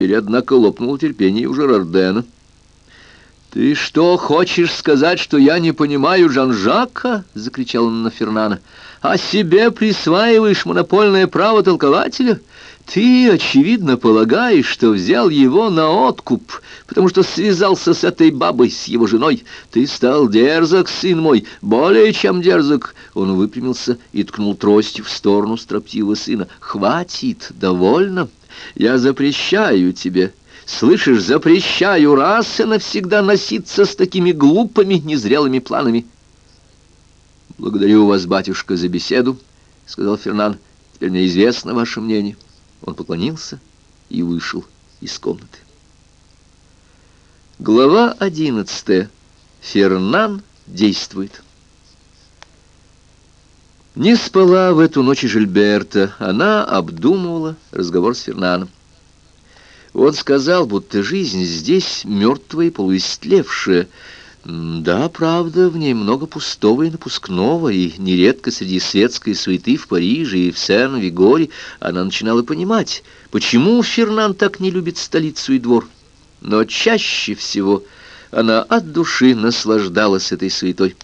Или, однако, лопнуло терпение уже Рардена. «Ты что, хочешь сказать, что я не понимаю Жан-Жака?» — закричал он на Фернана. «А себе присваиваешь монопольное право толкователя? Ты, очевидно, полагаешь, что взял его на откуп, потому что связался с этой бабой, с его женой. Ты стал дерзок, сын мой, более чем дерзок». Он выпрямился и ткнул тростью в сторону строптивого сына. «Хватит, довольно. Я запрещаю тебе». Слышишь, запрещаю раз и навсегда носиться с такими глупыми, незрелыми планами. Благодарю вас, батюшка, за беседу, — сказал Фернан. Теперь мне известно ваше мнение. Он поклонился и вышел из комнаты. Глава одиннадцатая. Фернан действует. Не спала в эту ночь Жильберта. Она обдумывала разговор с Фернаном. Он сказал, будто жизнь здесь мертвая и полуистлевшая. Да, правда, в ней много пустого и напускного, и нередко среди светской суеты в Париже и в Сен-Вигоре она начинала понимать, почему Фернан так не любит столицу и двор. Но чаще всего она от души наслаждалась этой суетой.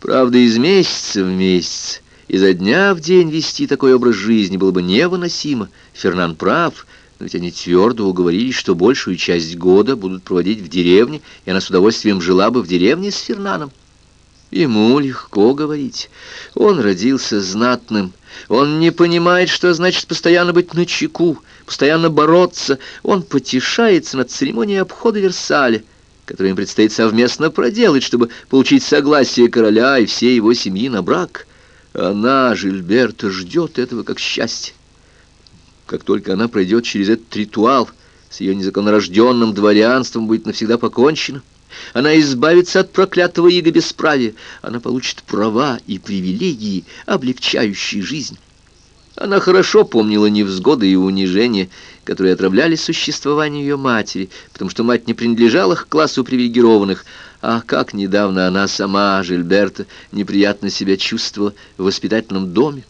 Правда, из месяца в месяц, изо дня в день вести такой образ жизни было бы невыносимо. Фернан прав — но ведь они твердо уговорились, что большую часть года будут проводить в деревне, и она с удовольствием жила бы в деревне с Фернаном. Ему легко говорить. Он родился знатным. Он не понимает, что значит постоянно быть на чеку, постоянно бороться. Он потешается над церемонией обхода Версаля, которую им предстоит совместно проделать, чтобы получить согласие короля и всей его семьи на брак. Она, Жильберта, ждет этого как счастье. Как только она пройдет через этот ритуал, с ее незаконнорожденным дворянством будет навсегда покончено. Она избавится от проклятого иго бесправия. Она получит права и привилегии, облегчающие жизнь. Она хорошо помнила невзгоды и унижения, которые отравляли существование ее матери, потому что мать не принадлежала к классу привилегированных, а как недавно она сама, Жильберта, неприятно себя чувствовала в воспитательном доме.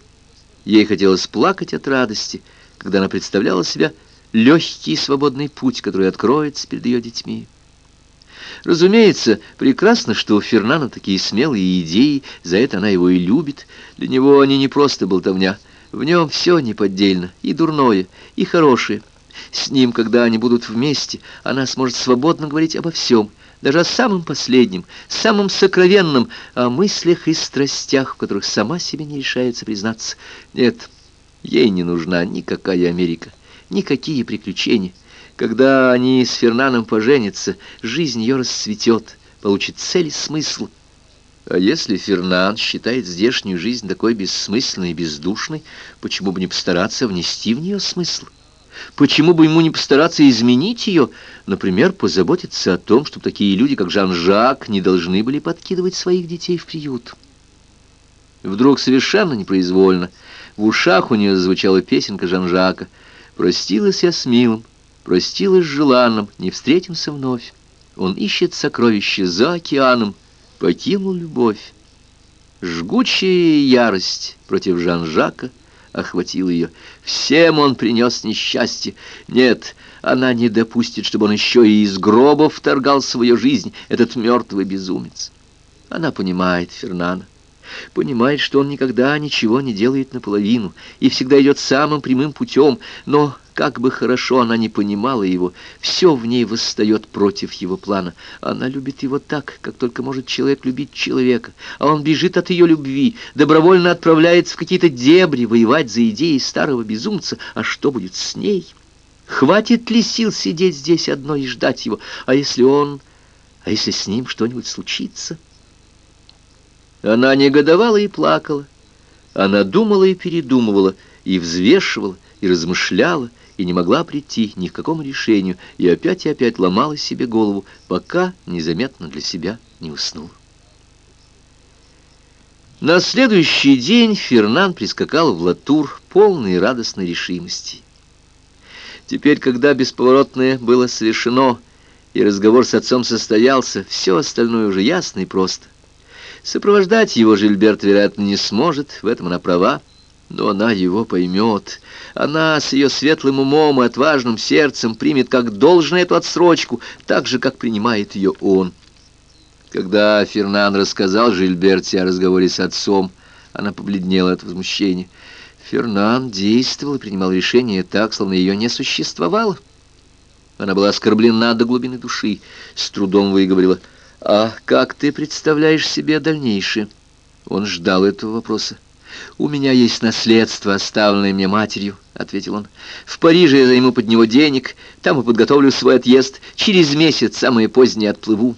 Ей хотелось плакать от радости — когда она представляла себя легкий и свободный путь, который откроется перед ее детьми. Разумеется, прекрасно, что у Фернана такие смелые идеи, за это она его и любит. Для него они не просто болтовня, в нем все неподдельно, и дурное, и хорошее. С ним, когда они будут вместе, она сможет свободно говорить обо всем, даже о самом последнем, самом сокровенном, о мыслях и страстях, в которых сама себе не решается признаться. Нет, Ей не нужна никакая Америка, никакие приключения. Когда они с Фернаном поженятся, жизнь ее расцветет, получит цель и смысл. А если Фернан считает здешнюю жизнь такой бессмысленной и бездушной, почему бы не постараться внести в нее смысл? Почему бы ему не постараться изменить ее, например, позаботиться о том, чтобы такие люди, как Жан-Жак, не должны были подкидывать своих детей в приют? Вдруг совершенно непроизвольно в ушах у нее звучала песенка Жан-Жака. «Простилась я с милым, простилась с желанным, не встретимся вновь. Он ищет сокровища за океаном, покинул любовь». Жгучая ярость против Жан-Жака охватила ее. Всем он принес несчастье. Нет, она не допустит, чтобы он еще и из гроба вторгал свою жизнь, этот мертвый безумец. Она понимает Фернана понимает, что он никогда ничего не делает наполовину и всегда идет самым прямым путем, но, как бы хорошо она не понимала его, все в ней восстает против его плана. Она любит его так, как только может человек любить человека, а он бежит от ее любви, добровольно отправляется в какие-то дебри воевать за идеи старого безумца, а что будет с ней? Хватит ли сил сидеть здесь одной и ждать его? А если он... А если с ним что-нибудь случится?» Она негодовала и плакала. Она думала и передумывала, и взвешивала, и размышляла, и не могла прийти ни к какому решению, и опять и опять ломала себе голову, пока незаметно для себя не уснула. На следующий день Фернан прискакал в Латур, полный радостной решимости. Теперь, когда бесповоротное было совершено, и разговор с отцом состоялся, все остальное уже ясно и просто — Сопровождать его Жильберт, вероятно, не сможет, в этом она права. Но она его поймет. Она с ее светлым умом и отважным сердцем примет как должное эту отсрочку, так же, как принимает ее он. Когда Фернан рассказал Жильберте о разговоре с отцом, она побледнела от возмущения. Фернан действовал и принимал решение так, словно ее не существовало. Она была оскорблена до глубины души, с трудом выговорила. «А как ты представляешь себе дальнейшее?» Он ждал этого вопроса. «У меня есть наследство, оставленное мне матерью», — ответил он. «В Париже я займу под него денег, там и подготовлю свой отъезд. Через месяц, самое позднее, отплыву».